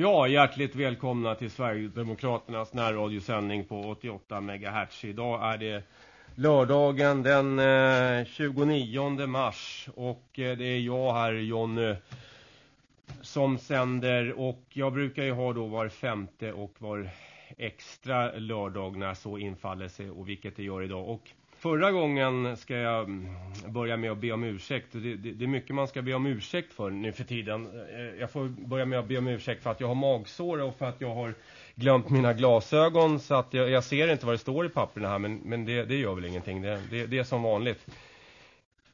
Ja, hjärtligt välkomna till Sverigedemokraternas närradiosändning på 88 MHz. Idag är det lördagen den eh, 29 mars och eh, det är jag här, Jonny, som sänder och jag brukar ju ha då var femte och var extra lördag när så infaller sig och vilket det gör idag. Och Förra gången ska jag mm, börja med att be om ursäkt. Det, det, det, är mycket man ska be om ursäkt för nu för tiden. Eh, jag får börja med att be om ursäkt för att jag har magsår och för att jag har glömt mina glasögon. Så att jag, jag ser inte vad det står i papperna här, men, men det, det gör väl ingenting. Det, det är som vanligt.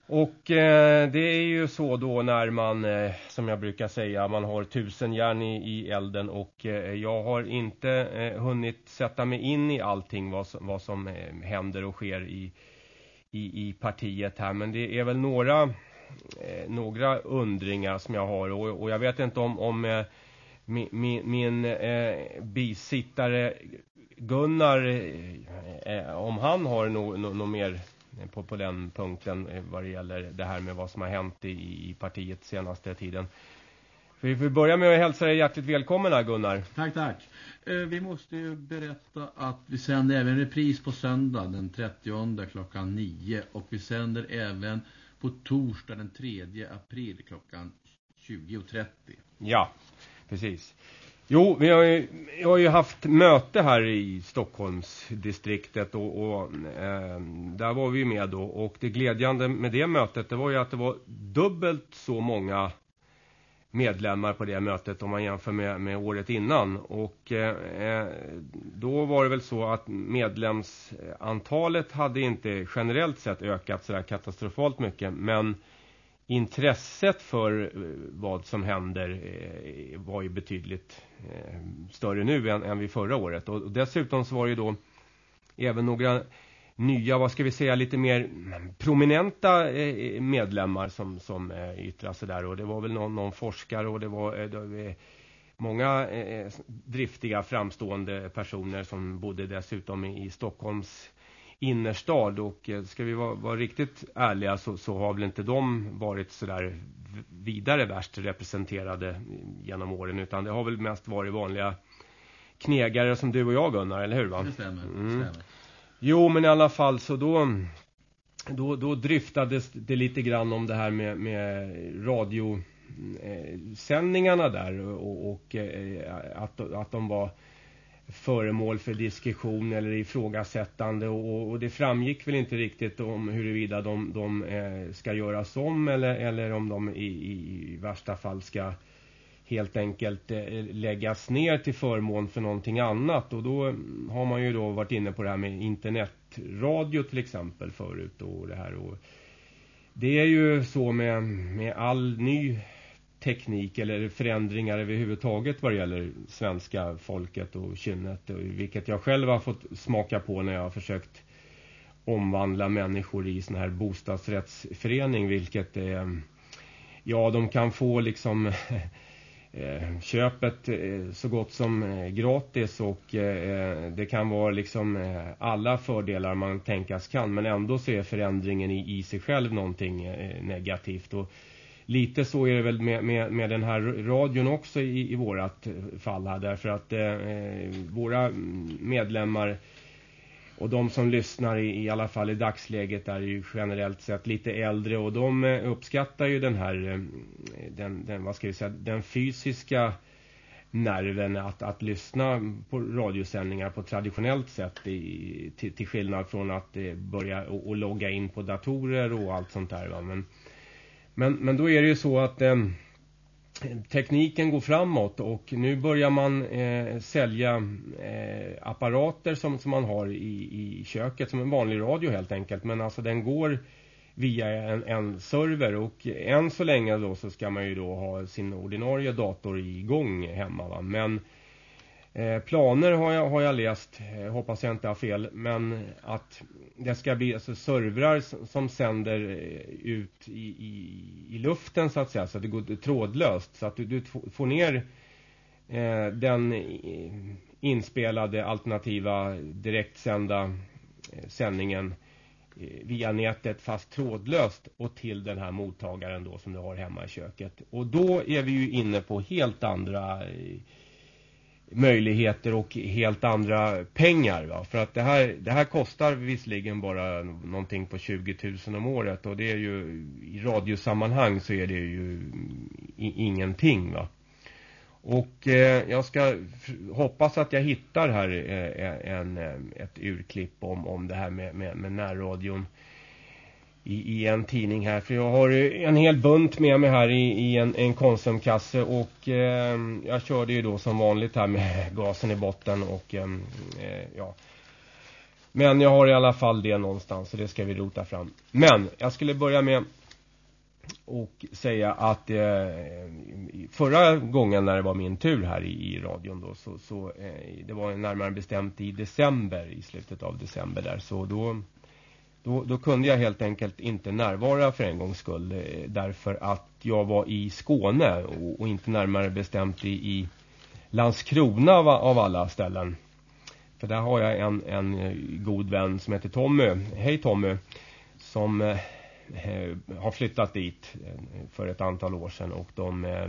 Och eh, det är ju så då när man, eh, som jag brukar säga, man har tusen järn i, i elden och eh, jag har inte eh, hunnit sätta mig in i allting vad, som vad som eh, händer och sker i, i, i partiet här. Men det är väl några, eh, några undringar som jag har och, och jag vet inte om, om eh, min, min, min bisittare Gunnar, eh, om han har något no, no mer på, på den punkten eh, vad det gäller det här med vad som har hänt i, i partiet senaste tiden. Vi får börja med att hälsa dig hjärtligt välkommen här Gunnar. Tack, tack. Eh, vi måste ju berätta att vi sänder även repris på söndag den 30 klockan 9 och vi sänder även på torsdag den 3 april klockan 20.30. Ja, precis. Jo, vi har ju, jag har ju haft möte här i Stockholmsdistriktet och, och eh, där var vi med då. Och det glädjande med det mötet det var ju att det var dubbelt så många medlemmar på det mötet om man jämför med, med året innan. Och eh, eh då var det väl så att medlemsantalet hade inte generellt sett ökat sådär katastrofalt mycket. Men intresset för eh, vad som händer eh, var ju betydligt eh, större nu än, än vid förra året. Och, dessutom så var det ju då även några nya, vad ska vi säga, lite mer mm, prominenta medlemmar som, som yttrade sig där. Och det var väl någon, någon forskare och det var, det var många driftiga framstående personer som bodde dessutom i Stockholms innerstad och eh, ska vi vara, vara riktigt ärliga så, så, har väl inte de varit sådär vidare värst representerade genom åren utan det har väl mest varit vanliga knegare som du och jag Gunnar, eller hur va? Det stämmer, mm. stämmer. Jo men i alla fall så då, då, då dryftades det lite grann om det här med, med radiosändningarna där och, och eh, att, att de var föremål för diskussion eller ifrågasättande och, och det framgick väl inte riktigt om huruvida de, de eh, ska göras om eller, eller om de i, i värsta fall ska helt enkelt eh, läggas ner till förmån för någonting annat. Och då mm, har man ju då varit inne på det här med internetradio till exempel förut och det här. Och det är ju så med, med all ny teknik eller förändringar överhuvudtaget vad det gäller svenska folket och kynnet. Vilket jag själv har fått smaka på när jag har försökt omvandla människor i sån här bostadsrättsförening. Vilket är, ja de kan få liksom eh, köpet eh, så gott som gratis och det kan vara liksom alla fördelar man tänkas kan men ändå så är förändringen i, i sig själv någonting negativt och lite så är det väl med, med, med den här radion också i, i vårat fall här. Därför att eh, våra medlemmar och de som lyssnar i, i alla fall i dagsläget är ju generellt sett lite äldre och de eh, uppskattar ju den här eh, den, den, vad ska vi säga, den fysiska nerven att, att lyssna på radiosändningar på traditionellt sätt i, till, till skillnad från att eh, börja och, och logga in på datorer och allt sånt där va? men men, men då är det ju så att eh, tekniken går framåt och nu börjar man eh, sälja eh, apparater som, som man har i, i köket som en vanlig radio helt enkelt. Men alltså den går via en, en server och än så länge då så ska man ju då ha sin ordinarie dator igång hemma va. Men Eh, Eh, planer har jag, har jag läst, eh, hoppas jag inte har fel, men att det ska bli alltså servrar som, som sänder eh, ut i, i, i, luften så att säga, så att det går trådlöst. Så att du, du får ner eh, den eh, inspelade alternativa direktsända eh, sändningen eh, via nätet fast trådlöst och till den här mottagaren då som du har hemma i köket. Och då är vi ju inne på helt andra eh, möjligheter och helt andra pengar. Va? För att det här, det här kostar visserligen bara någonting på 20 000 om året och det är ju i radiosammanhang så är det ju ingenting va. Och eh, jag ska hoppas att jag hittar här eh, en, ett urklipp om, om det här med, med, med närradion i, i, en tidning här. För jag har en hel bunt med mig här i, i en, en konsumkasse och eh, jag körde ju då som vanligt här med gasen i botten och ehm, eh, ja. Men jag har i alla fall det någonstans så det ska vi rota fram. Men jag skulle börja med och säga att eh, förra gången när det var min tur här i, i radion då så, så eh, det var närmare bestämt i december i slutet av december där så då då, då, kunde jag helt enkelt inte närvara för en gångs skull eh, därför att jag var i Skåne och, och inte närmare bestämt i, i Landskrona av, av, alla ställen. För där har jag en, en eh, god vän som heter Tommy. Hej Tommy! Som eh, eh, har flyttat dit eh, för ett antal år sedan och de eh,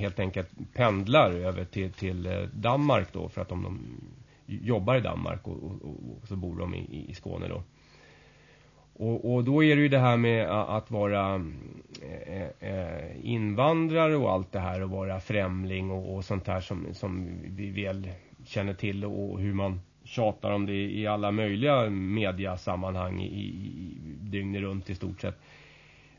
helt enkelt pendlar över till, till Danmark då för att de, de jobbar i Danmark och, och, och så bor de i, i Skåne då. Och, och, då är det ju det här med att vara eh, eh, eh, invandrare och allt det här och vara främling och, och sånt här som, som vi väl känner till och hur man tjatar om det i alla möjliga mediasammanhang i, i dygnet runt i stort sett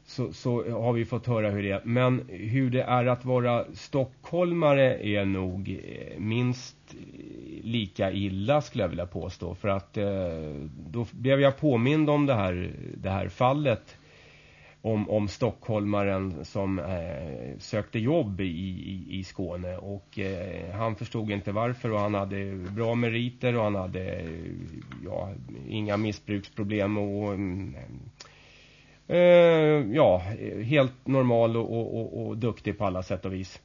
så, så har vi fått höra hur det är. Men hur det är att vara stockholmare är nog eh, minst lika illa skulle jag vilja påstå. För att eh, då blev jag påmind om det här, det här fallet om, om stockholmaren som eh, sökte jobb i, i, i Skåne och eh, han förstod inte varför och han hade bra meriter och han hade ja, inga missbruksproblem och mm, eh, ja, helt normal och, och, och, och duktig på alla sätt och vis.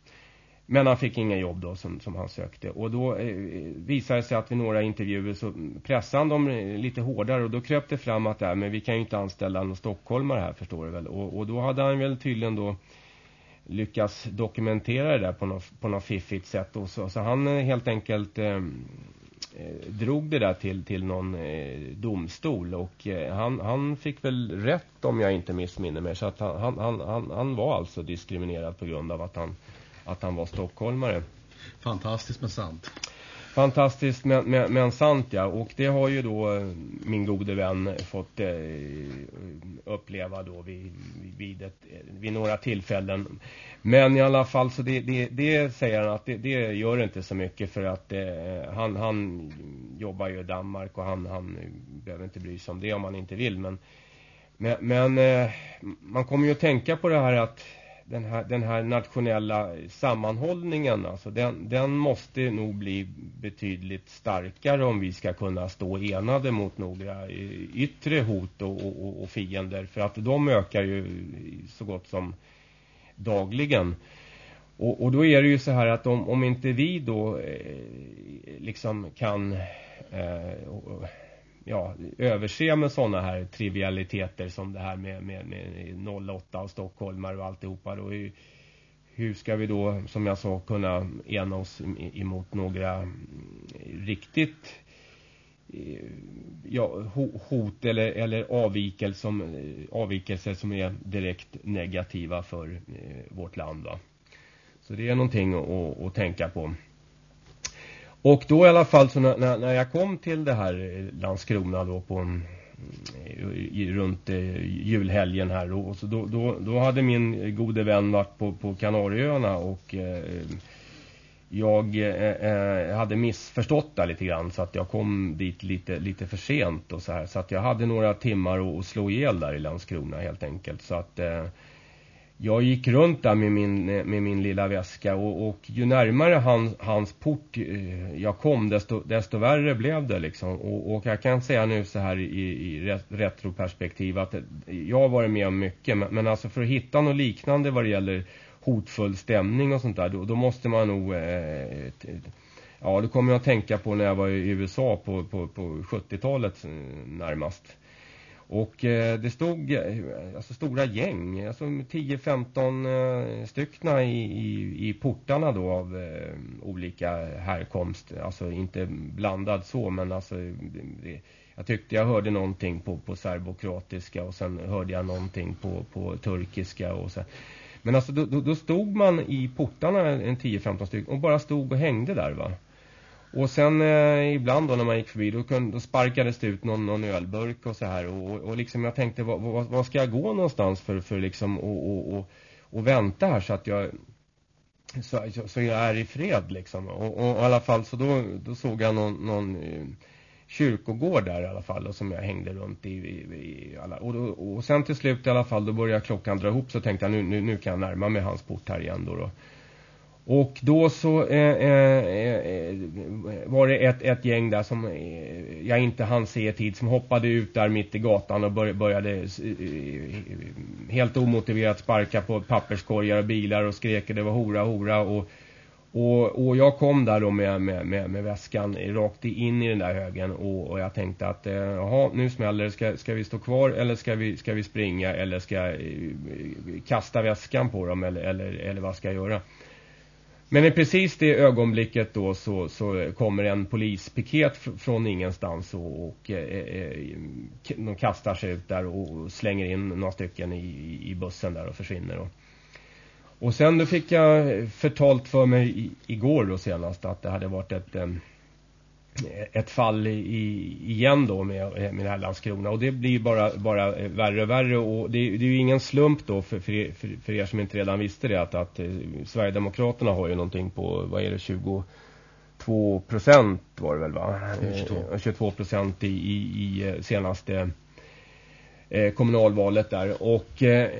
Men han fick inga jobb då som, som han sökte. Och då eh, visade det sig att vid några intervjuer så pressade han dem lite hårdare. Och då kröp det fram att äh, men vi kan ju inte anställa någon stockholmare här förstår du väl. Och, och då hade han väl tydligen då lyckats dokumentera det där på något, på något fiffigt sätt. Och så, så han eh, helt enkelt eh, Eh, drog det där till, till någon eh, domstol. Och eh, han, han fick väl rätt om jag inte missminner mig. Så att han, han, han, han var alltså diskriminerad på grund av att han att han var stockholmare. Fantastiskt men sant. Fantastiskt men, men, men, sant ja. Och det har ju då eh, min gode vän fått eh, uppleva då vid, vid, ett, vid, några tillfällen. Men i alla fall så det, det, det säger han att det, det, gör inte så mycket för att eh, han, han jobbar ju i Danmark och han, han behöver inte bry sig om det om han inte vill. Men, men, men eh, man kommer ju att tänka på det här att den här, den här nationella sammanhållningen alltså, den, den måste nog bli betydligt starkare om vi ska kunna stå enade mot några eh, yttre hot och, och, och fiender. För att de ökar ju så gott som dagligen. Och, och då är det ju så här att om, om inte vi då eh, liksom kan eh, ja, överse med sådana här trivialiteter som det här med, med, med 08 och stockholmare och alltihopa. Då. Hur, hur ska vi då, som jag sa, kunna ena oss emot några riktigt eh, ja, hot eller, eller avvikelser, som, eh, avvikelser som är direkt negativa för eh, vårt land. Va? Så det är någonting att, att tänka på. Och då i alla fall så när, när jag kom till det här Landskrona då på i, runt eh, julhelgen här då, så då, då, då hade min gode vän varit på, på Kanarieöarna och eh, jag eh, eh hade missförstått det lite grann så att jag kom dit lite, lite för sent och så här. Så att jag hade några timmar att slå ihjäl där i Landskrona helt enkelt. Så att eh, jag gick runt där med min, eh, med min lilla väska och, och ju närmare han, hans port eh, jag kom desto, desto värre blev det liksom. Och, och jag kan säga nu så här i, i retroperspektiv att eh, jag har varit med om mycket men, men alltså för att hitta något liknande vad det gäller hotfull stämning och sånt där då, då måste man nog eh, ja det kommer jag att tänka på när jag var i USA på, på, på 70-talet närmast. Och eh, det stod eh, alltså stora gäng, alltså 10-15 eh, styckna i, i, i portarna då av eh, olika härkomst. Alltså inte blandad så men alltså det, jag tyckte jag hörde någonting på, på serbokroatiska och sen hörde jag någonting på, på turkiska och så. Men alltså då, då, då stod man i portarna en 10-15 stycken och bara stod och hängde där va. Och sen eh, ibland då när man gick förbi då, kunde, då sparkades det ut någon, någon ölburk och så här. Och, och liksom jag tänkte, vad, vad, vad ska jag gå någonstans för, för liksom och, och, och, och vänta här så att jag så, så jag är i fred liksom. Och, och, i alla fall så då, då såg jag någon, någon eh, kyrkogård där i alla fall och som jag hängde runt i, i, i alla. Och, då, och sen till slut i alla fall då började klockan dra ihop så tänkte jag nu, nu, nu kan jag närma mig hans port här igen då. då. Och då så eh, eh, eh, var det ett, ett gäng där som eh, jag inte hann se i tid som hoppade ut där mitt i gatan och började, eh, eh, helt omotiverat sparka på papperskorgar och bilar och skrek det var hora hora och, och, och jag kom där då med, med, med, med väskan rakt in i den där högen och, och jag tänkte att eh, jaha nu smäller det, ska, ska vi stå kvar eller ska vi, ska vi springa eller ska jag kasta väskan på dem eller, eller, eller vad ska jag göra? Men i precis det ögonblicket då så, så kommer en polispiket från ingenstans och, och eh, eh de kastar sig ut där och slänger in några stycken i, i bussen där och försvinner. Och, och sen då fick jag förtalt för mig i, igår då senast att det hade varit ett... Eh, ett fall i, igen då med, med Landskrona. Och det blir bara, bara värre och värre. Och det, det är ju ingen slump då för, för, för, för er som inte redan visste det att, att eh, Sverigedemokraterna har ju någonting på, vad är det, 22 procent var det väl va? 22, 22 eh, procent i, i, i eh, senaste eh, kommunalvalet där. Och eh,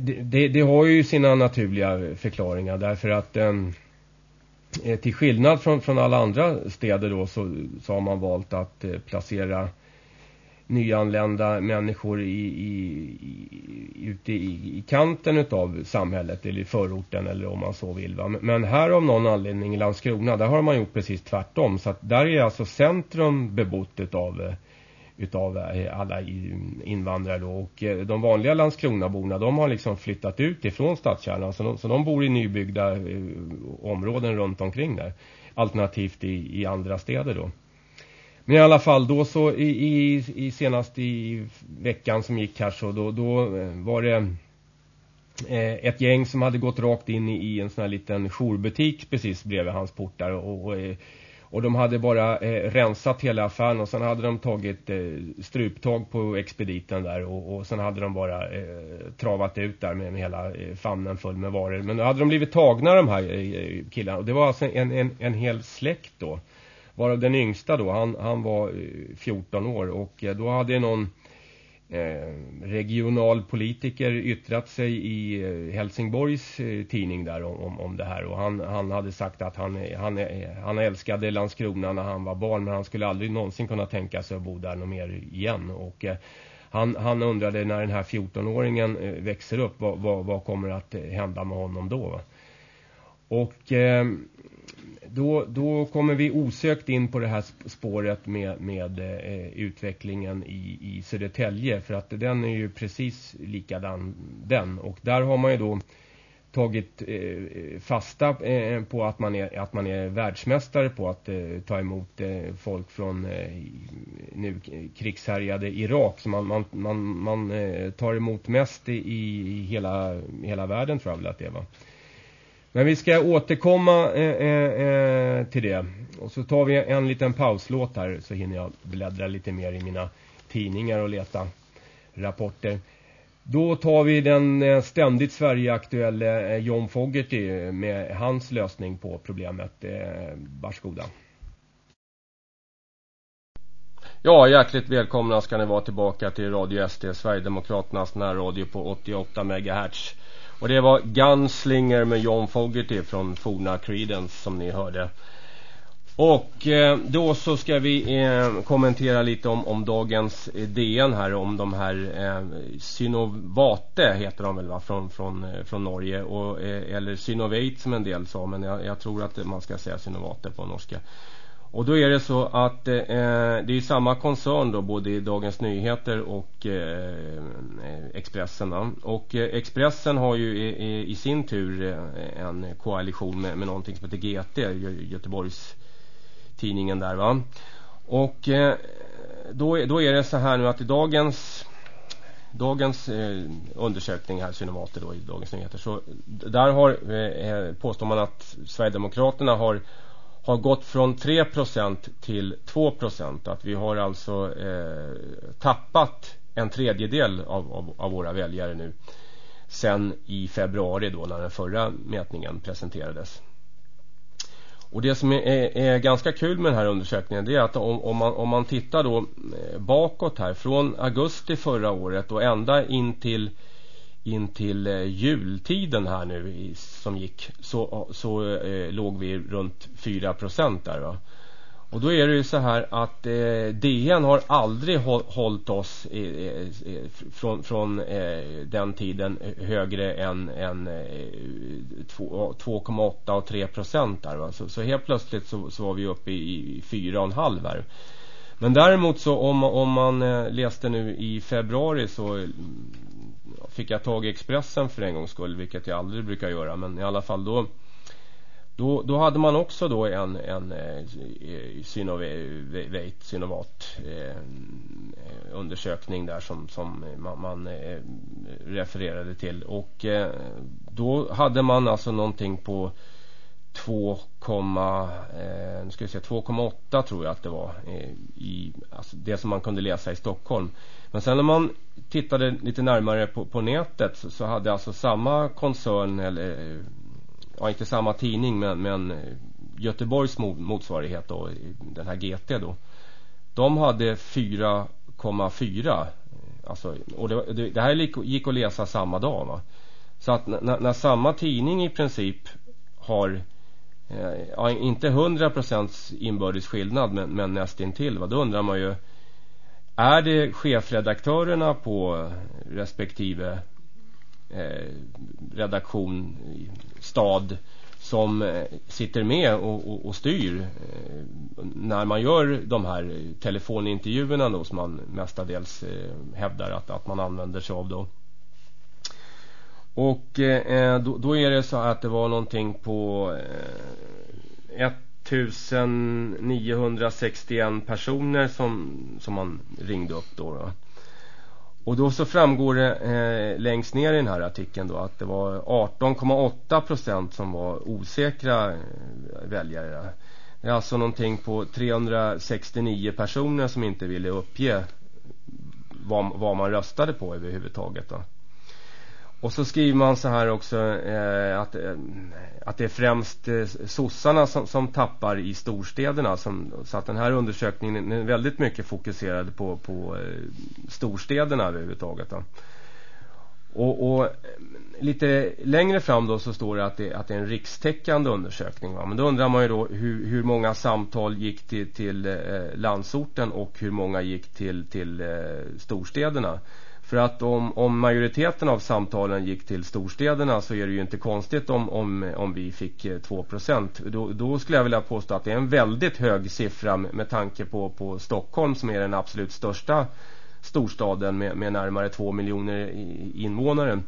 det, det, det, har ju sina naturliga förklaringar därför att eh, Eh, till skillnad från, från alla andra städer då så, så har man valt att eh, placera nyanlända människor i, i, i, ute i, i kanten utav samhället eller i förorten eller om man så vill. Va? Men här av någon anledning i Landskrona där har man gjort precis tvärtom så att där är alltså centrum bebott utav eh, utav eh, alla invandrare då. och eh, de vanliga Landskronaborna de har liksom flyttat ut ifrån stadskärnan så de, så de bor i nybyggda eh, områden runt omkring där alternativt i, i andra städer då. Men i alla fall då så i, i, i senast i veckan som gick här så då, då var det ett gäng som hade gått rakt in i, i en sån här liten jourbutik precis bredvid hans portar och, och och de hade bara eh, rensat hela affären och sen hade de tagit eh, struptag på expediten där och, och sen hade de bara eh, travat ut där med, med hela eh, famnen full med varor. Men då hade de blivit tagna de här eh, killarna och det var alltså en, en, en hel släkt då. Varav den yngsta då, han, han var eh, 14 år och eh, då hade någon Eh, regionalpolitiker yttrat sig i eh, Helsingborgs eh, tidning där om, om det här. Och han, han hade sagt att han, han, han älskade Landskrona när han var barn men han skulle aldrig någonsin kunna tänka sig att bo där något mer igen. Och han, han undrade när den här 14-åringen växer upp vad, vad, vad, kommer att hända med honom då och då, då kommer vi osökt in på det här spåret med, med eh, utvecklingen i, i Södertälje för att den är ju precis likadan den och där har man ju då tagit eh, fasta eh, på att man, är, att man är världsmästare på att eh, ta emot eh, folk från eh, nu krigshärjade Irak. Så man, man, man, man eh, tar emot mest i, i hela, hela världen tror jag väl att det var. Men vi ska återkomma eh, eh, eh, till det. Och så tar vi en liten pauslåt här så hinner jag bläddra lite mer i mina tidningar och leta rapporter. Då tar vi den eh, ständigt Sverigeaktuelle eh, John Fogerty med hans lösning på problemet. Varsågoda. Ja, hjärtligt välkomna ska ni vara tillbaka till Radio SD, Sverigedemokraternas närradio på 88 MHz. Och det var Gunslinger med John Fogerty från forna Creedence som ni hörde. Och eh, då så ska vi eh, kommentera lite om, om dagens eh, DN här om de här eh, Synovate heter de väl va från, från, eh, från Norge och, eh, eller Synovate som en del sa men jag, jag tror att man ska säga Synovate på norska. Och då är det så att eh, det är samma koncern då både i Dagens Nyheter och eh, Expressen. Då. Och eh, Expressen har ju i, i, sin tur eh, en koalition med, med någonting som heter GT, Göteborgs tidningen där va. Och eh, då, då är det så här nu att i dagens dagens eh, undersökning här, Synovater då i Dagens Nyheter, så där har, eh, eh, påstår man att Sverigedemokraterna har har gått från 3% till 2%. Att vi har alltså eh, tappat en tredjedel av, av, av, våra väljare nu. Sen i februari då när den förra mätningen presenterades. Och det som är, är, är ganska kul med den här undersökningen det är att om, om, man, om man tittar då eh, bakåt här från augusti förra året och ända in till in till eh, jultiden här nu som gick så, så eh, låg vi runt 4 % där va. Och då är det ju så här att eh, DN har aldrig hållit oss eh, eh från, från eh, den tiden högre än, än eh, 2,8 och 3 % där va. Så, så helt plötsligt så, så var vi uppe i, i 4,5 här. Men däremot så om, om man läste nu i februari så fick jag tag i Expressen för en gångs skull, vilket jag aldrig brukar göra. Men i alla fall då, då, då hade man också då en, en eh, synovate, synovat eh, undersökning där som, som man, man eh, refererade till. Och eh, då hade man alltså någonting på 2,8 eh, tror jag att det var eh, i alltså det som man kunde läsa i Stockholm. Men sen när man tittade lite närmare på, på nätet så, så, hade alltså samma koncern eller eh, ja inte samma tidning men, men eh, Göteborgs motsvarighet då den här GT då. De hade 4,4 eh, alltså och det, det, det, här gick att läsa samma dag va. Så att när, när samma tidning i princip har eh, ja, inte 100% inbördes skillnad men, men nästintill va? Då undrar man ju är det chefredaktörerna på respektive eh, redaktion, stad som eh, sitter med och, och, och styr eh, när man gör de här telefonintervjuerna då som man mestadels eh, hävdar att, att man använder sig av då. Och eh, då, då, är det så att det var någonting på eh, ett 1961 personer som, som man ringde upp då, då. Och då så framgår det eh, längst ner i den här artikeln då att det var 18,8 procent som var osäkra eh, väljare. Det är alltså någonting på 369 personer som inte ville uppge vad, vad man röstade på överhuvudtaget då. Och så skriver man så här också eh, att, eh, att det är främst eh, sossarna som, som tappar i storstäderna. Som, så att den här undersökningen är väldigt mycket fokuserad på, på eh, storstäderna överhuvudtaget. Då. Och, och, lite längre fram då så står det att det, att det är en rikstäckande undersökning. Va? Men då undrar man ju då hur, hur många samtal gick till, till eh, landsorten och hur många gick till, till eh, storstäderna. För att om, om majoriteten av samtalen gick till storstäderna så är det ju inte konstigt om, om, om vi fick eh, 2%. Då, då skulle jag vilja påstå att det är en väldigt hög siffra med tanke på, på Stockholm som är den absolut största storstaden med, med närmare 2 miljoner invånare.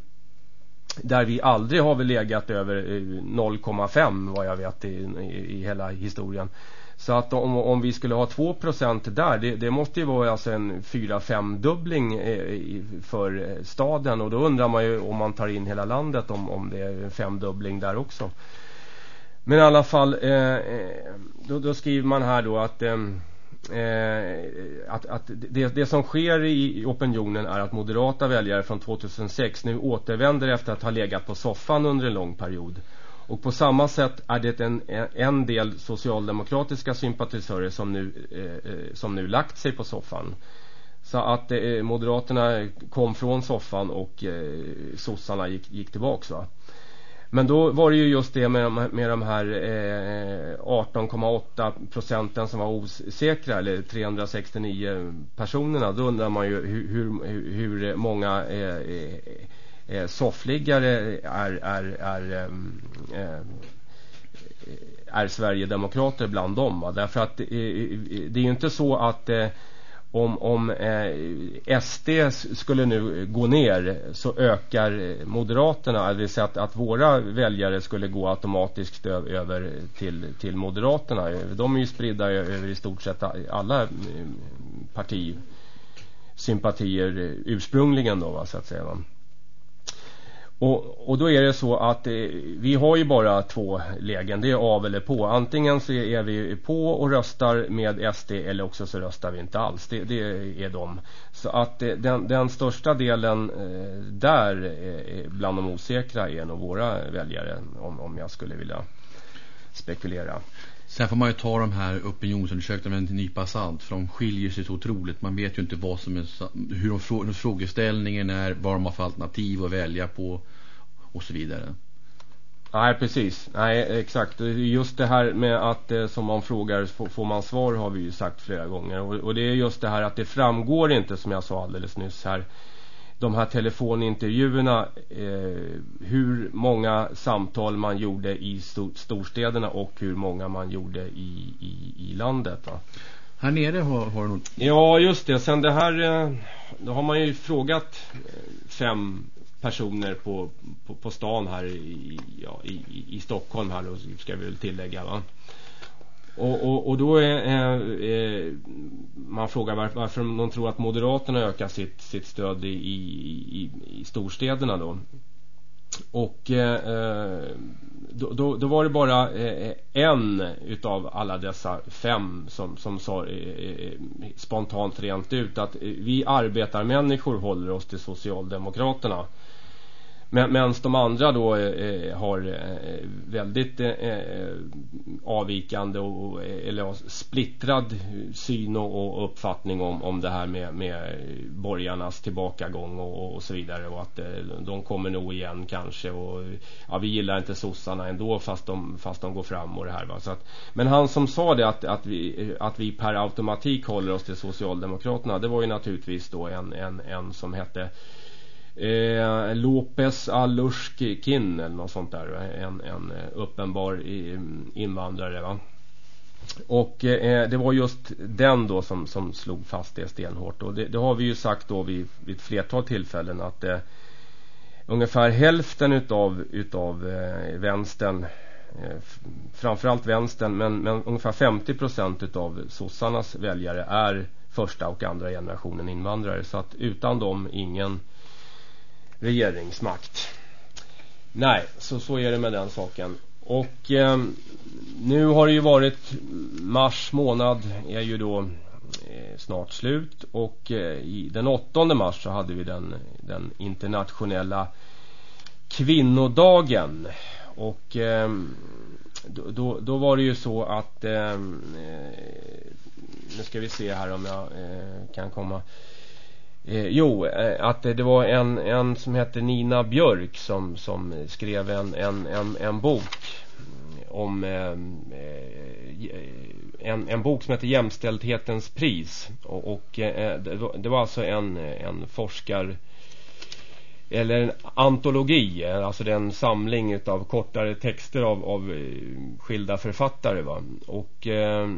Där vi aldrig har väl legat över eh, 0,5 vad jag vet i, i, i hela historien. Så att om, om vi skulle ha 2% där, det, det, måste ju vara alltså en 4-5 dubbling eh, för eh, staden och då undrar man ju om man tar in hela landet om, om det är en femdubbling där också. Men i alla fall, eh, eh då, då, skriver man här då att, eh, att, att det, det, som sker i opinionen är att moderata väljare från 2006 nu återvänder efter att ha legat på soffan under en lång period. Och på samma sätt är det en, en del socialdemokratiska sympatisörer som nu, eh, eh, som nu lagt sig på soffan. Så att eh, Moderaterna kom från soffan och eh, sossarna gick, gick tillbaks va. Men då var det ju just det med, med de här eh, 18,8 procenten som var osäkra eller 369 personerna. Då undrar man ju hur, hur, hur många eh, eh, eh, soffliggare är, är, är, ehm, eh, är Sverigedemokrater bland dem. Va? Därför att eh, eh, det är ju inte så att eh, om, om eh, SD skulle nu gå ner så ökar Moderaterna, det vill säga att, att våra väljare skulle gå automatiskt över till, till Moderaterna. De är ju spridda över i stort sett alla partisympatier ursprungligen då va, så att säga. Va? Och, och då är det så att eh, vi har ju bara två lägen, det är av eller på. Antingen så är vi på och röstar med SD eller också så röstar vi inte alls. Det, det är de. Så att eh, den, den, största delen eh, där eh, eh bland de osäkra är nog våra väljare om, om jag skulle vilja spekulera. Sen får man ju ta de här opinionsundersökningarna med en nypa salt. För de skiljer sig så otroligt. Man vet ju inte vad som är, hur de frå, frågeställningen är, vad de har för alternativ att välja på och så vidare. Nej, precis. Nej, exakt. Just det här med att eh, som man frågar får man svar har vi ju sagt flera gånger. Och, och det är just det här att det framgår inte som jag sa alldeles nyss här de här telefonintervjuerna eh, hur många samtal man gjorde i stor, storstäderna och hur många man gjorde i, i, i landet va? Här nere har, har du något? Ja just det, sen det här eh, då har man ju frågat eh, fem personer på, på, på stan här i, ja, i, i Stockholm här då ska vi väl tillägga va och, och, och då är, eh, man frågar varför, varför de tror att Moderaterna ökar sitt, sitt stöd i, i, i storstäderna då. Och eh, då, då, då, var det bara eh, en utav alla dessa fem som, som sa eh, eh spontant rent ut att vi arbetarmänniskor håller oss till Socialdemokraterna. Medan de andra då eh, eh, har eh, väldigt eh, eh avvikande och, eh, eller splittrad syn och, och, uppfattning om, om det här med, med borgarnas tillbakagång och, och så vidare och att eh, de kommer nog igen kanske och ja, vi gillar inte sossarna ändå fast de, fast de går fram och det här va? Så att, men han som sa det att, att, vi, att vi per automatik håller oss till Socialdemokraterna det var ju naturligtvis då en, en, en som hette eh, Lopez Alushkin eller något sånt där en, en eh, uppenbar invandrare va? Och eh, det var just den då som, som slog fast det stenhårt. Och det, det har vi ju sagt då vid, vid ett flertal tillfällen att eh, ungefär hälften utav, utav eh, vänstern eh, framförallt vänstern men, men ungefär 50% utav sossarnas väljare är första och andra generationen invandrare. Så att utan dem ingen regeringsmakt. Nej, så, så är det med den saken. Och eh, nu har det ju varit mars månad är ju då eh, snart slut och eh, i den 8 mars så hade vi den, den internationella kvinnodagen och ehm, då, då, då, var det ju så att ehm, eh, nu ska vi se här om jag eh, kan komma Eh, jo, eh, att det var en, en som hette Nina Björk som, som skrev en, en, en, en bok mm, om ehm, eh, en, en bok som heter Jämställdhetens pris. Och, och eh, det, det var alltså en, en forskare eller en antologi, alltså det är en samling av kortare texter av, av eh, skilda författare va? och eh,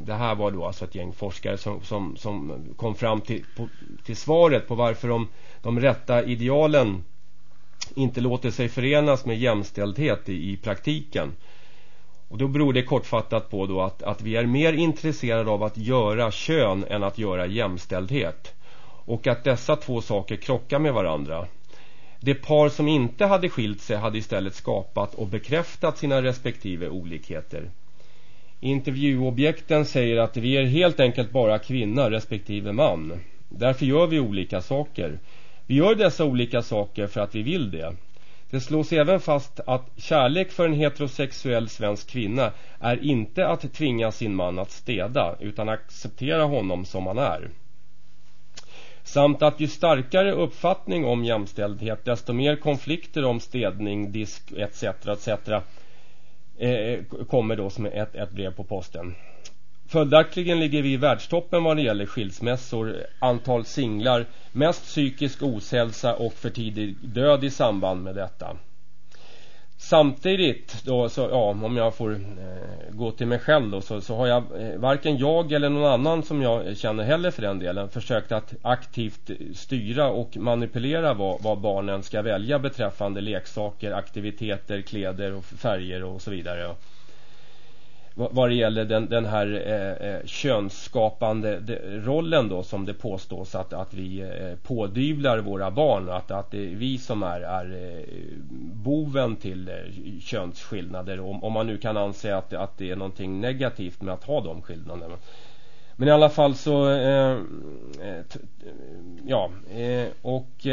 det här var då alltså ett gäng forskare som, som, som kom fram till, på, till svaret på varför de, de rätta idealen inte låter sig förenas med jämställdhet i, i praktiken och då beror det kortfattat på då att, att vi är mer intresserade av att göra kön än att göra jämställdhet och att dessa två saker krockar med varandra. Det par som inte hade skilt sig hade istället skapat och bekräftat sina respektive olikheter. Intervjuobjekten säger att vi är helt enkelt bara kvinna respektive man. Därför gör vi olika saker. Vi gör dessa olika saker för att vi vill det. Det slås även fast att kärlek för en heterosexuell svensk kvinna är inte att tvinga sin man att städa utan acceptera honom som han är. Samt att ju starkare uppfattning om jämställdhet desto mer konflikter om städning, disk etc. etc. Eh, kommer då som ett, ett brev på posten. Följaktligen ligger vi i världstoppen vad det gäller skilsmässor, antal singlar, mest psykisk ohälsa och för tidig död i samband med detta. Samtidigt då så, ja om jag får eh, gå till mig själv då så, så har jag eh, varken jag eller någon annan som jag känner heller för den delen försökt att aktivt styra och manipulera vad, vad barnen ska välja beträffande leksaker, aktiviteter, kläder och färger och så vidare vad det gäller den, den här eh, eh könsskapande rollen då som det påstås att, att vi eh, pådyvlar våra barn. Att, att det är vi som är, är eh, boven till eh, könsskillnader. Om, om man nu kan anse att, att det är någonting negativt med att ha de skillnaderna. Men i alla fall så eh, eh, eh ja och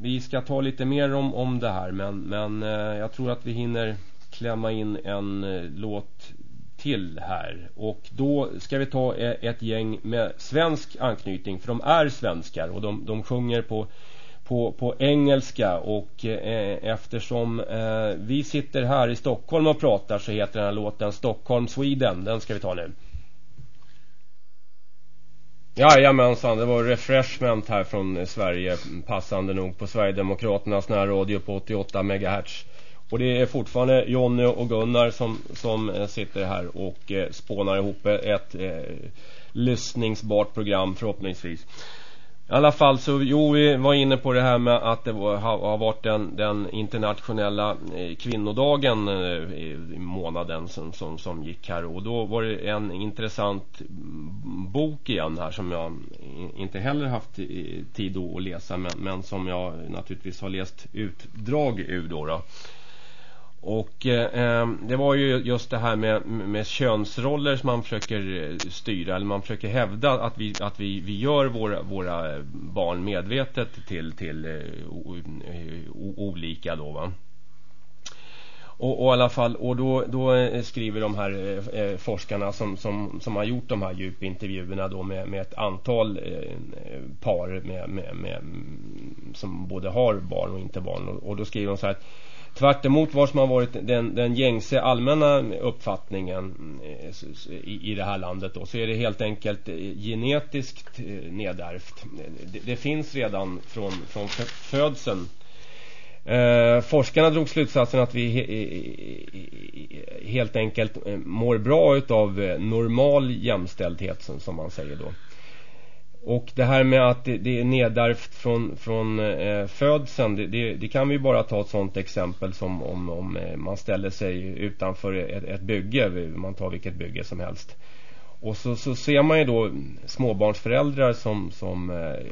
vi ska ta lite mer om, om det här. Men, men jag tror att vi hinner klämma in en eh, låt till här. Och då ska vi ta eh, ett gäng med svensk anknytning för de är svenskar och de, de sjunger på, på, på engelska. Och eh, eftersom eh, vi sitter här i Stockholm och pratar så heter den här låten Stockholm Sweden. Den ska vi ta nu. Jajamensan, det var refreshment här från Sverige passande nog på Sverigedemokraternas närradio på 88 MHz och det är fortfarande Jonny och Gunnar som, som eh, sitter här och eh, spånar ihop ett eh, lyssningsbart program förhoppningsvis. I alla fall så, jo vi var inne på det här med att det var, har, varit den, den internationella eh, kvinnodagen eh, i månaden som, som, som gick här och då var det en intressant bok igen här som jag inte heller haft tid att läsa men, men som jag naturligtvis har läst utdrag ur då, då. Och eh, ehm, det var ju just det här med, med könsroller som man försöker eh, styra eller man försöker hävda att vi, att vi, vi gör våra, våra barn medvetet till, till eh, o, eh, o, olika då va. Och, och, i alla fall, och då, då skriver de här eh, forskarna som, som, som har gjort de här djupintervjuerna då med, med ett antal eh, par med, med, med, som både har barn och inte barn. Och, och då skriver de så här Tvärt emot vad som har varit den, den gängse allmänna uppfattningen eh, i, i det här landet då, så är det helt enkelt eh, genetiskt eh, nedärvt. Det, det finns redan från, från födseln. Eh, forskarna drog slutsatsen att vi he, helt enkelt mår bra utav normal jämställdhet som, som man säger då. Och det här med att det, det är nedärvt från, från eh, födseln, det, det, det, kan vi bara ta ett sånt exempel som om, om eh, man ställer sig utanför ett, ett bygge, man tar vilket bygge som helst. Och så, så ser man ju då småbarnsföräldrar som, som eh,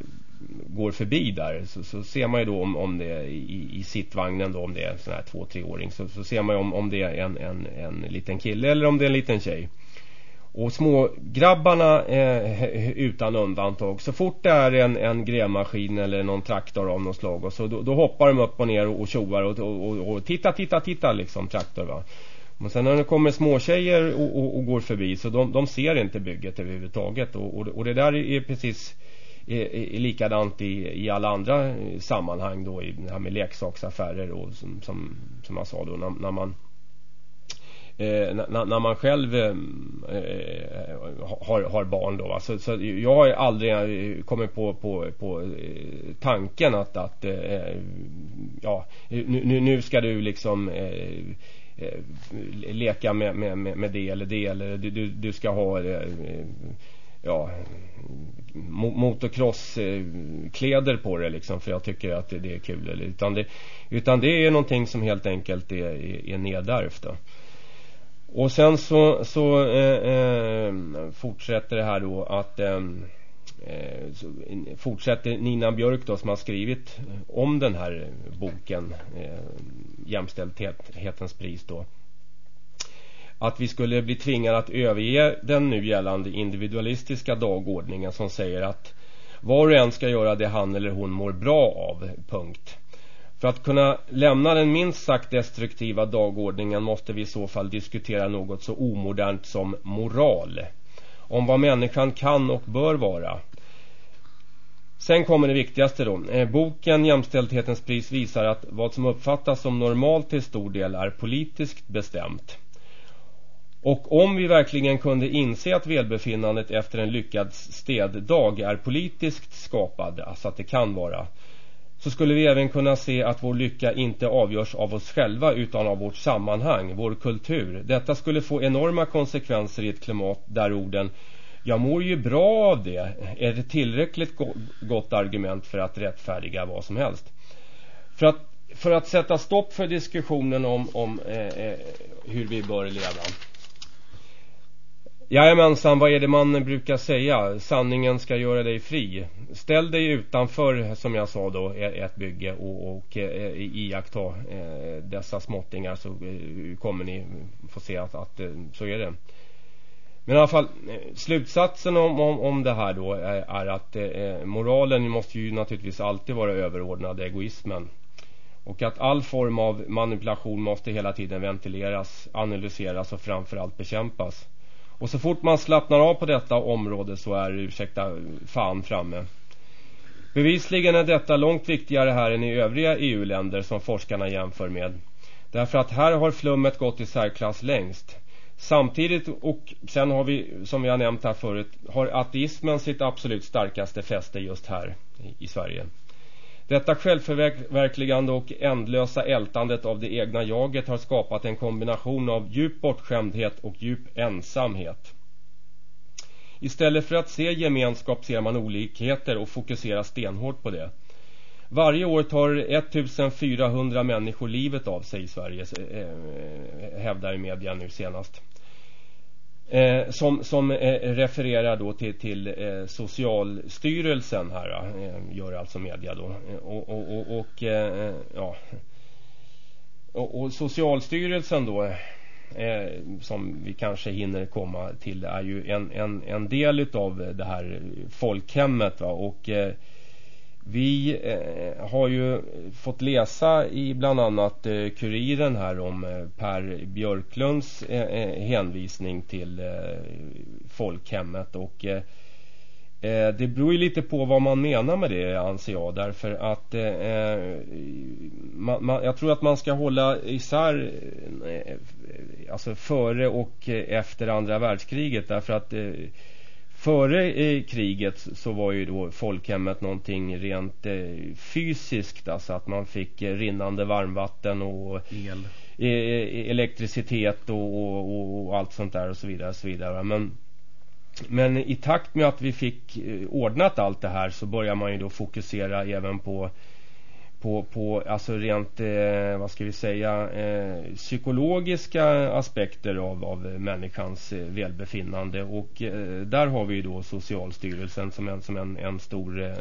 går förbi där så, så ser man ju då om, om det är i, i sittvagnen då om det är en sån här två-treåring så, så ser man ju om, om det är en, en, en liten kille eller om det är en liten tjej. Och små grabbarna eh, utan undantag. Så fort det är en, en grävmaskin eller någon traktor av något slag. Och så, då, då hoppar de upp och ner och, och tjoar och, och, och, och titta, titta, titta liksom traktor va. Men sen när det kommer små tjejer och, och, och går förbi så de, de, ser inte bygget överhuvudtaget. Och, och, och det där är precis är, är likadant i, i alla andra eh, sammanhang då i det här med leksaksaffärer och som, som, som jag sa då när, när man eh, när, när, man själv eh, eh har, har barn då. Så, så jag har aldrig eh, kommit på, på, på eh, tanken att, att eh, ja, nu, nu ska du liksom leka med, med, med det eller det eller du, du, du ska ha ja motocrosskläder på det liksom för jag tycker att det, det är kul utan det, utan det är någonting som helt enkelt är, är, är nedärvt då. Och sen så, så eh, eh, fortsätter det här då att eh, eh fortsätter Nina Björk då som har skrivit om den här boken eh, Jämställdhetens pris då att vi skulle bli tvingade att överge den nu gällande individualistiska dagordningen som säger att var och en ska göra det han eller hon mår bra av, punkt. För att kunna lämna den minst sagt destruktiva dagordningen måste vi i så fall diskutera något så omodernt som moral. Om vad människan kan och bör vara. Sen kommer det viktigaste då. Eh, boken Jämställdhetens pris visar att vad som uppfattas som normalt till stor del är politiskt bestämt. Och om vi verkligen kunde inse att välbefinnandet efter en lyckad städdag är politiskt skapad, alltså att det kan vara så skulle vi även kunna se att vår lycka inte avgörs av oss själva utan av vårt sammanhang, vår kultur. Detta skulle få enorma konsekvenser i ett klimat där orden jag mår ju bra av det är det tillräckligt gott argument för att rättfärdiga vad som helst. För att, för att sätta stopp för diskussionen om, om eh, eh hur vi bör leva Jajamensan, vad är det man brukar säga? Sanningen ska göra dig fri. Ställ dig utanför, som jag sa då, ett bygge och, och iaktta dessa småttingar så kommer ni få se att, att så är det. Men i alla fall, slutsatsen om, om, om det här då är, är att eh, moralen måste ju naturligtvis alltid vara överordnad egoismen. Och att all form av manipulation måste hela tiden ventileras, analyseras och framförallt bekämpas. Och så fort man slappnar av på detta område så är ursäkta fan framme. Bevisligen är detta långt viktigare här än i övriga EU-länder som forskarna jämför med. Därför att här har flummet gått i särklass längst. Samtidigt och sen har vi, som vi har nämnt här förut, har ateismen sitt absolut starkaste fäste just här i, i Sverige. Detta självförverkligande och ändlösa ältandet av det egna jaget har skapat en kombination av djup bortskämdhet och djup ensamhet. Istället för att se gemenskap ser man olikheter och fokuserar stenhårt på det. Varje år tar 1400 människor livet av sig eh, eh, i Sverige, hävdar media nu senast. Eh, som, som eh, refererar då till, till eh, Socialstyrelsen här eh, gör alltså media då. Eh, och, och, och, och eh, ja. Och, och, Socialstyrelsen då eh, som vi kanske hinner komma till är ju en, en, en del utav det här folkhemmet va. Och eh, vi eh, har ju fått läsa i bland annat eh, Kuriren här om eh, Per Björklunds eh, eh, hänvisning till eh, folkhemmet och eh, eh, det beror ju lite på vad man menar med det anser jag. Därför att eh, man, man, jag tror att man ska hålla isär alltså före och efter andra världskriget. Därför att Före eh, kriget så var ju då folkhemmet någonting rent eh, fysiskt. Alltså att man fick eh, rinnande varmvatten och El. E, e elektricitet och, och, och, allt sånt där och så vidare. Och så vidare. Men, men i takt med att vi fick ordnat allt det här så börjar man ju då fokusera även på på, på alltså rent, eh, vad ska vi säga, eh, psykologiska aspekter av, av människans eh, välbefinnande. Och eh, där har vi då Socialstyrelsen som en, som en, en stor eh,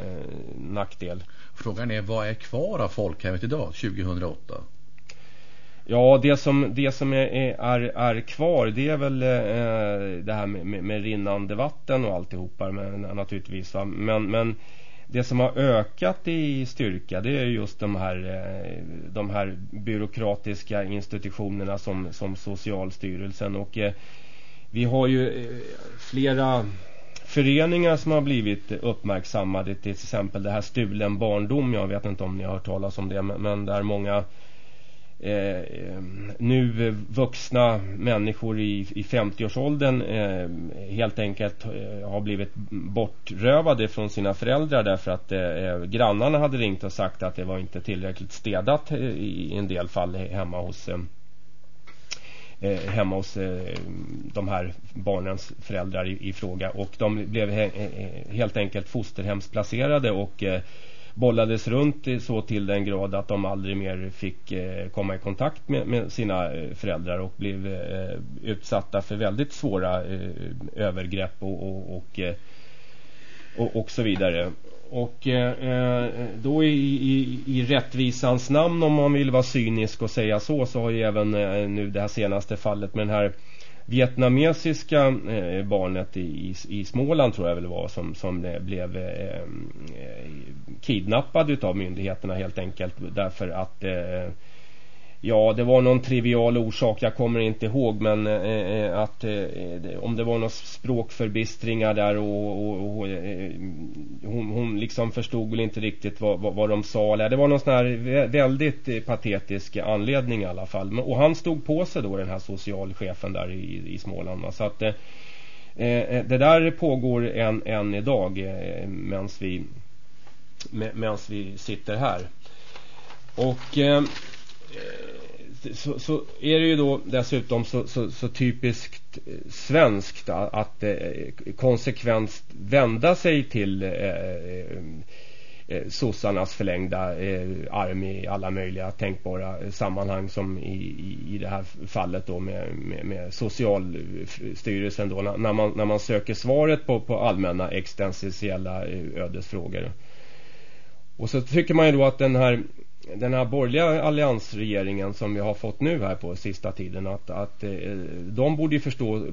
nackdel. Frågan är, vad är kvar av folkhemmet idag, 2008? Ja, det som, det som är, är, är kvar det är väl eh, det här med, med, med, rinnande vatten och alltihopa men, naturligtvis. Va? Men, men det som har ökat i styrka det är just de här, eh, de här byråkratiska institutionerna som, som Socialstyrelsen. Och eh, vi har ju eh, flera föreningar som har blivit uppmärksammade till exempel det här stulen barndom. Jag vet inte om ni har hört talas om det men där många Eh, eh, nu vuxna människor i, i 50-årsåldern eh, helt enkelt eh, har blivit bortrövade från sina föräldrar därför att eh, eh grannarna hade ringt och sagt att det var inte tillräckligt städat eh, i, i en del fall hemma hos eh, hemma hos de här barnens föräldrar i, i fråga. Och de blev he, helt enkelt fosterhemsplacerade och bollades runt så till den grad att de aldrig mer fick eh, komma i kontakt med, sina eh, föräldrar och blev eh, utsatta för väldigt svåra övergrepp och, och, och, och, och så vidare. Och eh, då i, i, i rättvisans namn om man vill vara cynisk och säga så så har ju även nu det här senaste fallet med den här vietnamesiska eh, barnet i, i Småland tror jag väl var som, som eh, blev eh, eh, kidnappad utav myndigheterna helt enkelt därför att eh, Ja, det var någon trivial orsak, jag kommer inte ihåg men eh, eh att eh, om det var några språkförbistringar där och, och, och eh, hon, hon, liksom förstod väl inte riktigt vad, vad, vad de sa. Eller, det var någon sån här väldigt eh, patetisk anledning i alla fall. Och han stod på sig då den här socialchefen där i, i Småland. Så att eh, eh, det där pågår än, än idag eh, medan vi, med, vi sitter här. Och eh, så, så, är det ju då dessutom så, så, så typiskt eh, svenskt att eh, konsekvent vända sig till eh, eh, eh, sossarnas förlängda eh, arm i alla möjliga tänkbara sammanhang som i, i, i det här fallet då med, med, med Socialstyrelsen då när man, när man söker svaret på, på allmänna existentiella eh, ödesfrågor. Och så tycker man ju då att den här den här borgerliga alliansregeringen som vi har fått nu här på sista tiden att, att eh, de borde ju förstå,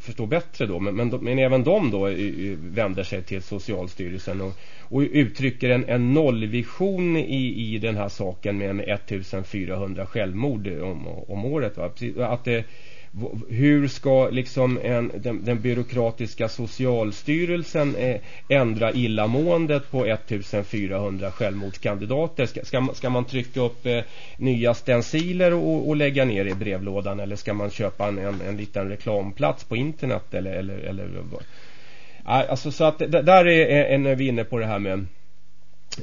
förstå bättre då men, men, men även de då vänder sig till Socialstyrelsen och, och uttrycker en, en nollvision i, i den här saken med, med 1400 självmord om, om året va? att det hur ska liksom en, den, den byråkratiska socialstyrelsen eh, ändra illamåendet på 1400 självmordskandidater? Ska, ska, ska man trycka upp eh, nya stenciler och, och, lägga ner i brevlådan? Eller ska man köpa en, en, en liten reklamplats på internet? Eller, eller, eller äh, Alltså så att där är, är, är vi inne på det här med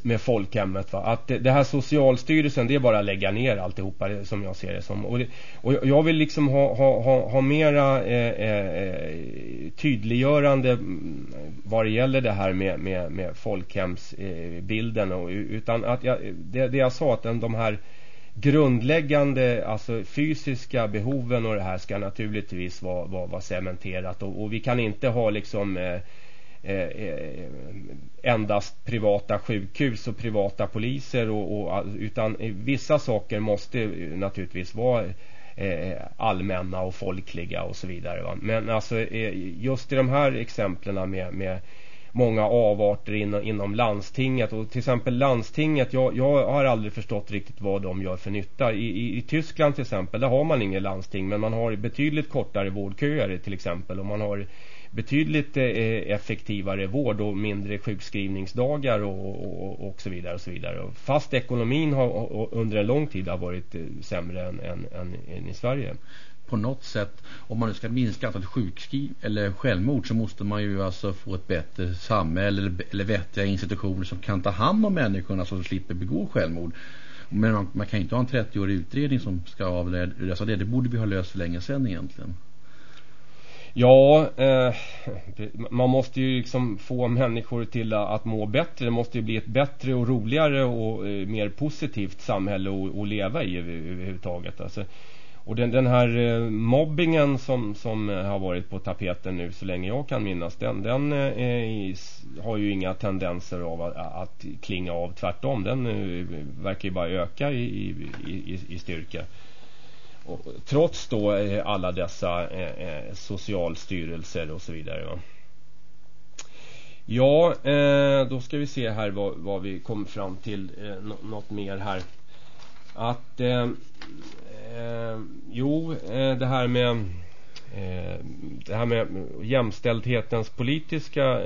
med folkhemmet va? att det här socialstyrelsen det är bara att lägga ner alltihopa som jag ser det som och, det, och jag vill liksom ha, ha, ha, ha mera eh, eh, tydliggörande mm, vad det gäller det här med, med, med folkhemsbilden eh, och, utan att jag, det, det jag sa att de här grundläggande alltså fysiska behoven och det här ska naturligtvis vara, vara, vara cementerat och, och vi kan inte ha liksom eh, Eh, eh, endast privata sjukhus och privata poliser och, och, utan vissa saker måste naturligtvis vara eh, allmänna och folkliga och så vidare. Va? Men alltså just i de här exemplen med, med många avarter inom, inom landstinget och till exempel landstinget, jag, jag har aldrig förstått riktigt vad de gör för nytta. I, i, I Tyskland till exempel, där har man inget landsting men man har betydligt kortare vårdköer till exempel och man har betydligt eh, effektivare vård och mindre sjukskrivningsdagar och, och, och så vidare och så vidare. Fast ekonomin har under en lång tid har varit eh, sämre än, än, än, än i Sverige på något sätt, om man nu ska minska antalet sjukskriv eller självmord så måste man ju alltså få ett bättre samhälle eller, eller vettiga institutioner som kan ta hand om människorna så de slipper begå självmord. Men man, man kan inte ha en 30-årig utredning som ska avlösa det. Det borde vi ha löst för länge sedan egentligen. Ja, eh, man måste ju liksom få människor till att må bättre. Det måste ju bli ett bättre och roligare och eh, mer positivt samhälle att, att leva i överhuvudtaget. Alltså, och den, den här eh, mobbingen som, som har varit på tapeten nu så länge jag kan minnas, den, den eh, har ju inga tendenser av att, att klinga av. Tvärtom, den eh, verkar ju bara öka i, i, i, i styrka. Och, trots då eh, alla dessa eh, eh, socialstyrelser och så vidare. Va? Ja, eh, då ska vi se här vad, vad vi kommer fram till eh, något mer här. Att eh, eh jo, eh, det här med det här med jämställdhetens politiska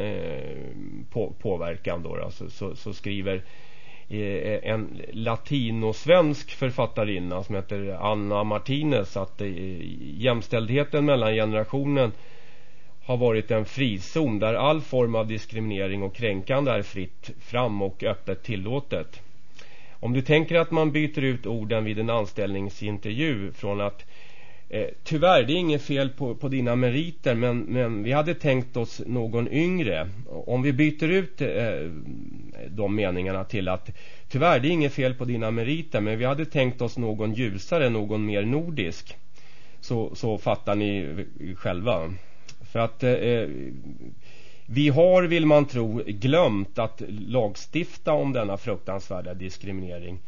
på, påverkan då, alltså, så, så skriver Eh, Eh, en latinosvensk författarinna som heter Anna Martinez att eh, jämställdheten mellan generationen har varit en frizon där all form av diskriminering och kränkande är fritt fram och öppet tillåtet. Om du tänker att man byter ut orden vid en anställningsintervju från att Eh, tyvärr, det är inget fel på, på dina meriter men, men, vi hade tänkt oss någon yngre. Om vi byter ut eh, de meningarna till att tyvärr, det är inget fel på dina meriter men vi hade tänkt oss någon ljusare, någon mer nordisk. Så, så fattar ni själva. För att eh, eh vi har, vill man tro, glömt att lagstifta om denna fruktansvärda diskriminering.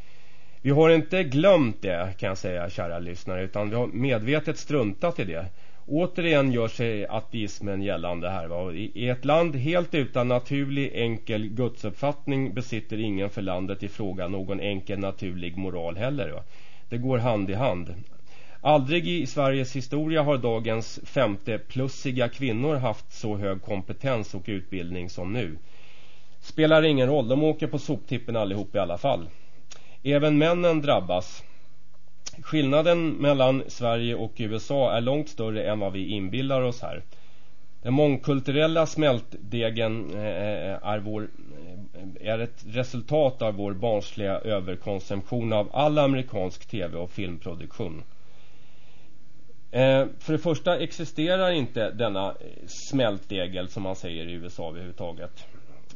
Vi har inte glömt det kan jag säga kära lyssnare utan vi har medvetet struntat i det. Återigen gör sig ateismen gällande här. Va? I ett land helt utan naturlig enkel gudsuppfattning besitter ingen för landet i fråga någon enkel naturlig moral heller. Va? Det går hand i hand. Aldrig i Sveriges historia har dagens femte plussiga kvinnor haft så hög kompetens och utbildning som nu. Spelar ingen roll, de åker på soptippen allihop i alla fall. Även männen drabbas. Skillnaden mellan Sverige och USA är långt större än vad vi inbillar oss här. Den mångkulturella smältdegen eh, är, vår, eh, är ett resultat av vår barnsliga överkonsumtion av all amerikansk tv och filmproduktion. Eh, för det första existerar inte denna smältdegel som man säger i USA överhuvudtaget.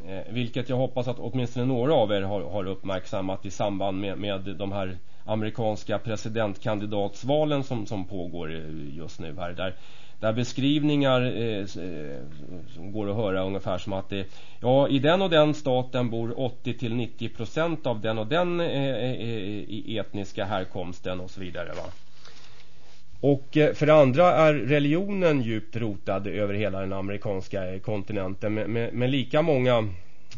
Eh, vilket jag hoppas att åtminstone några av er har, har uppmärksammat i samband med, med de här amerikanska presidentkandidatsvalen som, som pågår eh, just nu här. Där, där beskrivningar eh, eh, som går att höra ungefär som att det, ja i den och den staten bor 80-90% av den och den eh, eh, eh etniska härkomsten och så vidare va. Och eh, för det andra är religionen djupt rotad över hela den amerikanska eh, kontinenten med, med, med, lika många,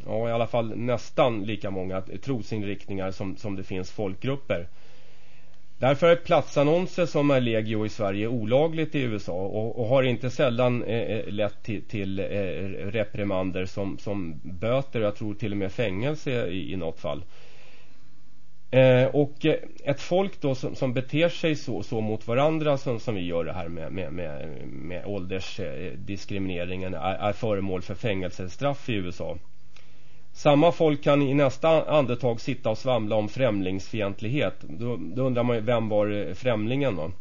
ja i alla fall nästan lika många trosinriktningar som, som det finns folkgrupper. Därför är platsannonser som är legio i Sverige olagligt i USA och, och har inte sällan eh, eh lett till, till eh, reprimander som, som böter och jag tror till och med fängelse i, i något fall. Eh, och eh, ett folk då som, som beter sig så, så mot varandra som, som vi gör det här med, med, med, med åldersdiskrimineringen eh, är, är föremål för fängelsestraff i USA. Samma folk kan i nästa andetag sitta och svamla om främlingsfientlighet. Då, då undrar man ju, vem var främlingen då?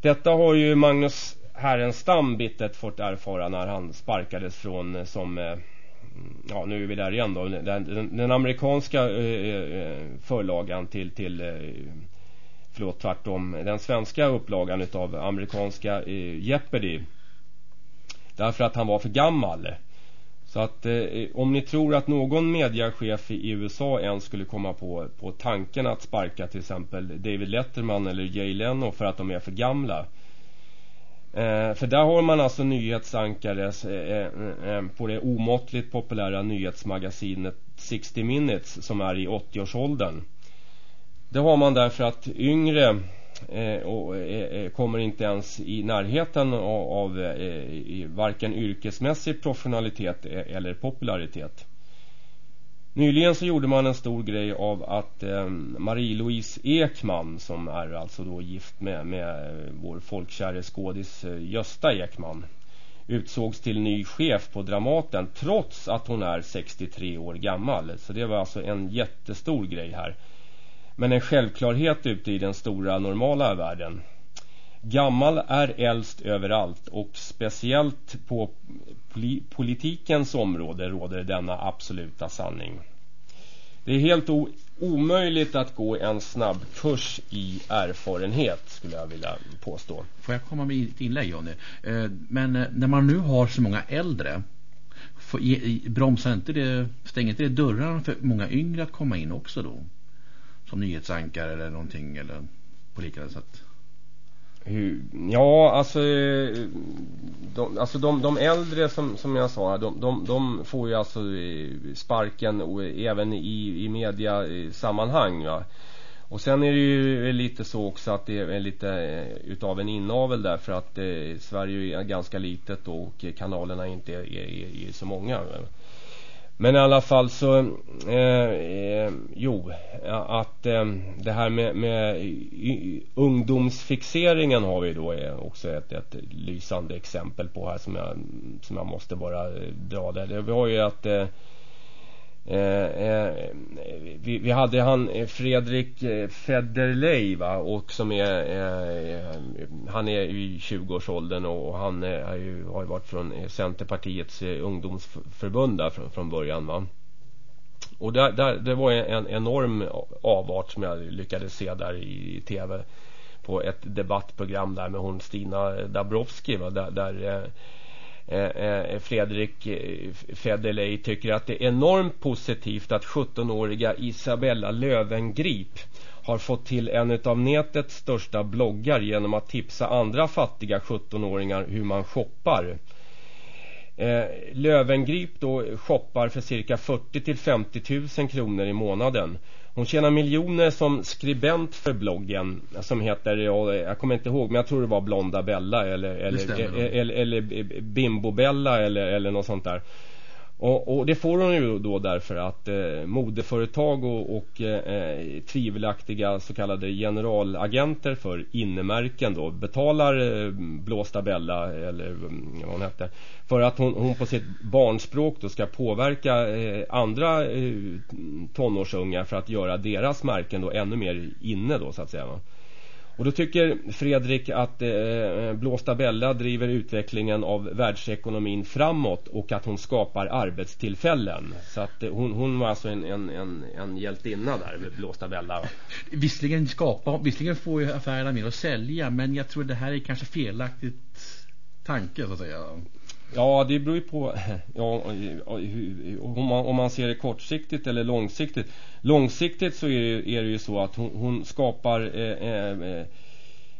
Detta har ju Magnus Härenstam bittert fått erfara när han sparkades från eh, som eh, ja nu är vi där igen då. Den, den, den amerikanska eh, eh, förlagan till, till eh, förlåt tvärtom. Den svenska upplagan utav amerikanska eh, Jeopardy. Därför att han var för gammal. Så att eh, om ni tror att någon mediachef i USA ens skulle komma på, på tanken att sparka till exempel David Letterman eller Jay Leno för att de är för gamla Eh, för där har man alltså nyhetsankare eh, eh, eh, på det omåttligt populära nyhetsmagasinet 60 Minutes som är i 80-årsåldern. Det har man därför att yngre eh, och, eh, eh kommer inte ens i närheten av, eh, av varken yrkesmässig professionalitet eller popularitet. Nyligen så gjorde man en stor grej av att eh, Marie-Louise Ekman som är alltså då gift med, med eh, vår folkkäre skådis eh, Gösta Ekman utsågs till ny chef på Dramaten trots att hon är 63 år gammal. Så det var alltså en jättestor grej här. Men en självklarhet ute i den stora normala världen. Gammal är äldst överallt och speciellt på politikens område råder denna absoluta sanning. Det är helt omöjligt att gå en snabb kurs i erfarenhet skulle jag vilja påstå. Får jag komma med ett inlägg Johnny? Eh, men eh, när man nu har så många äldre bromsar inte det, stänger inte det dörrarna för många yngre att komma in också då? Som nyhetsankare eller någonting eller på liknande sätt? Ja, alltså, de, alltså de, de äldre som, som jag sa, de, de, de får ju alltså eh, sparken och eh, även i, i mediasammanhang. Eh, va? Och sen är det ju lite så också att det är lite utav en inavel där för att eh, Sverige är ganska litet och kanalerna inte är, är, är så många. Men i alla fall så, eh, eh, jo, att eh, det här med, med ungdomsfixeringen har vi då är också ett, ett lysande exempel på här som jag, som jag måste bara eh, dra där. Vi har ju att eh, Eh, eh, vi, vi, hade han eh, Fredrik Federley va och som är eh, han är i 20-årsåldern och han är, har, ju, har ju varit från Centerpartiets ungdomsförbund där från, från början va. Och där, där, det var en enorm avart som jag lyckades se där i tv på ett debattprogram där med hon Stina Dabrowski va? där, där eh, Eh, eh, Fredrik eh, Federley tycker att det är enormt positivt att 17-åriga Isabella Lövengrip har fått till en av nätets största bloggar genom att tipsa andra fattiga 17-åringar hur man shoppar. Eh, Lövengrip då shoppar för cirka 40 till 50 000 kronor i månaden. Hon tjänar miljoner som skribent för bloggen som heter, jag kommer inte ihåg men jag tror det var Blonda Bella eller, eller, eller, eller, eller Bimbo Bella eller, eller något sånt där. Och, och, det får hon ju då därför att eh, modeföretag och, och eh, tvivelaktiga så kallade generalagenter för innemärken då betalar eh, Blåsta Bella eller mm, vad hon hette för att hon, hon på sitt barnspråk då ska påverka eh, andra eh, tonårsungar för att göra deras märken då ännu mer inne då så att säga. Va? Och då tycker Fredrik att eh, Blåsta Bella driver utvecklingen av världsekonomin framåt och att hon skapar arbetstillfällen. Så att eh, hon, hon var alltså en, en, en, en hjältinna där med Blåsta Bella. Visserligen, skapa, visserligen får ju affärerna mer att sälja men jag tror det här är kanske felaktigt tanke så att säga. Ja, det beror ju på ja, om, man, om man ser det kortsiktigt eller långsiktigt. Långsiktigt så är det, är det ju så att hon, hon skapar eh, eh,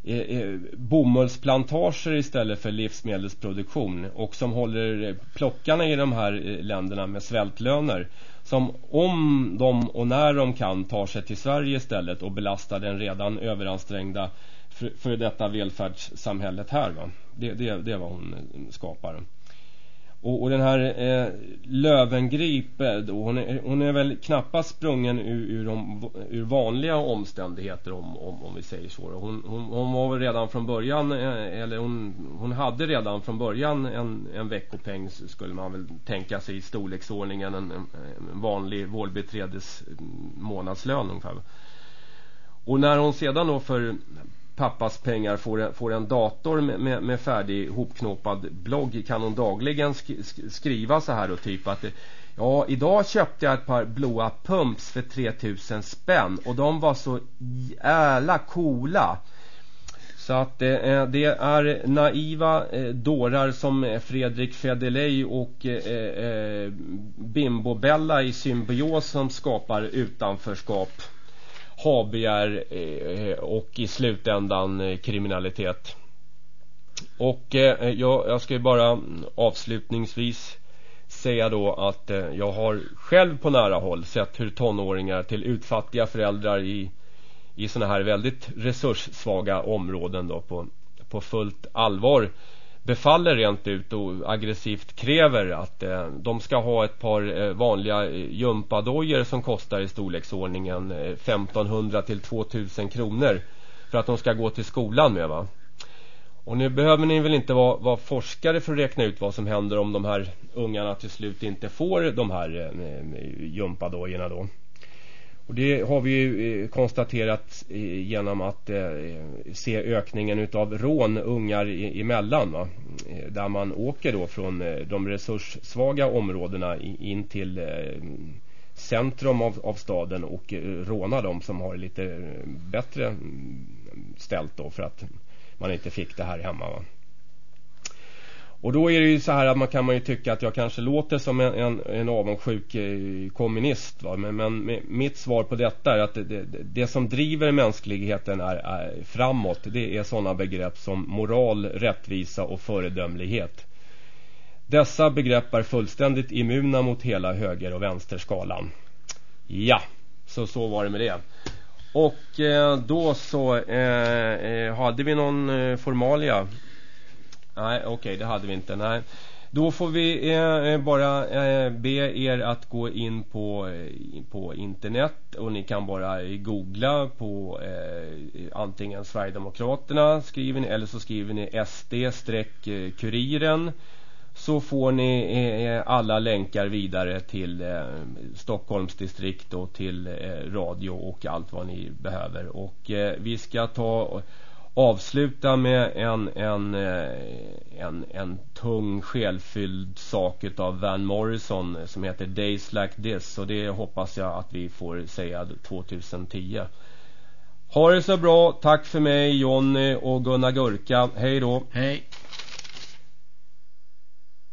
eh, eh, bomullsplantager istället för livsmedelsproduktion och som håller plockarna i de här eh, länderna med svältlöner som om de och när de kan tar sig till Sverige istället och belastar den redan överansträngda för, för detta välfärdssamhället här va? Det, det, det är vad hon skapar. Och, och den här eh, Lövengrip eh, då, hon, är, hon är väl knappast sprungen ur, ur, de, ur vanliga omständigheter om, om, om vi säger så. Hon, hon, hon var väl redan från början, eh, eller hon, hon hade redan från början en, en veckopeng skulle man väl tänka sig i storleksordningen en, en, en vanlig vårdbiträdes mm, månadslön ungefär. Och när hon sedan då för pappas pengar får en, får en dator med, med, med färdig hopknåpad blogg kan hon dagligen sk skriva så här och typ att Ja, idag köpte jag ett par blåa pumps för 3000 spänn och de var så jävla coola. Så att eh, eh det är naiva eh, dårar som eh, Fredrik Federley och eh, eh, Bimbo Bella i symbios som skapar utanförskap habegär eh, och i slutändan eh, kriminalitet. Och eh, jag, jag ska bara avslutningsvis säga då att jag har själv på nära håll sett hur tonåringar till utfattiga föräldrar i, i sådana här väldigt resurssvaga områden då på, på fullt allvar befaller rent ut och aggressivt kräver att eh, de ska ha ett par eh, vanliga eh, gympadojor som kostar i storleksordningen eh, 1500 till 2000 kronor för att de ska gå till skolan med va. Och nu behöver ni väl inte vara, vara forskare för att räkna ut vad som händer om de här ungarna till slut inte får de här eh, gympadojorna då. Och det har vi ju eh, konstaterat eh, genom att eh, se ökningen utav rån ungar emellan va? Där man åker då från de resurssvaga områdena in till centrum av, av staden och rånar dem som har lite bättre mm, ställt då för att man inte fick det här hemma va? Och då är det ju så här att man kan man ju tycka att jag kanske låter som en, en, en avundsjuk eh, kommunist. Va? Men, men mitt svar på detta är att det, det, det som driver mänskligheten är, är, framåt. Det är sådana begrepp som moral, rättvisa och föredömlighet. Dessa begrepp är fullständigt immuna mot hela höger- och vänsterskalan. Ja, så så var det med det. Och eh, då så eh, eh hade vi någon eh, formalia Nej, okej, okay, det hade vi inte. Nej. Då får vi eh, eh, bara eh, be er att gå in på, eh, på internet och ni kan bara eh, googla på eh, antingen Sverigedemokraterna skriver ni, eller så skriver ni SD-kuriren så får ni eh, eh, alla länkar vidare till Stockholms distrikt och till radio och allt vad ni behöver och vi ska ta avsluta med en, en, eh, en, en tung själfylld sak av Van Morrison eh, som heter Days Like This och det hoppas jag att vi får säga 2010. Ha det så bra, tack för mig Jonny och Gunnar Gurka, hej då! Hej!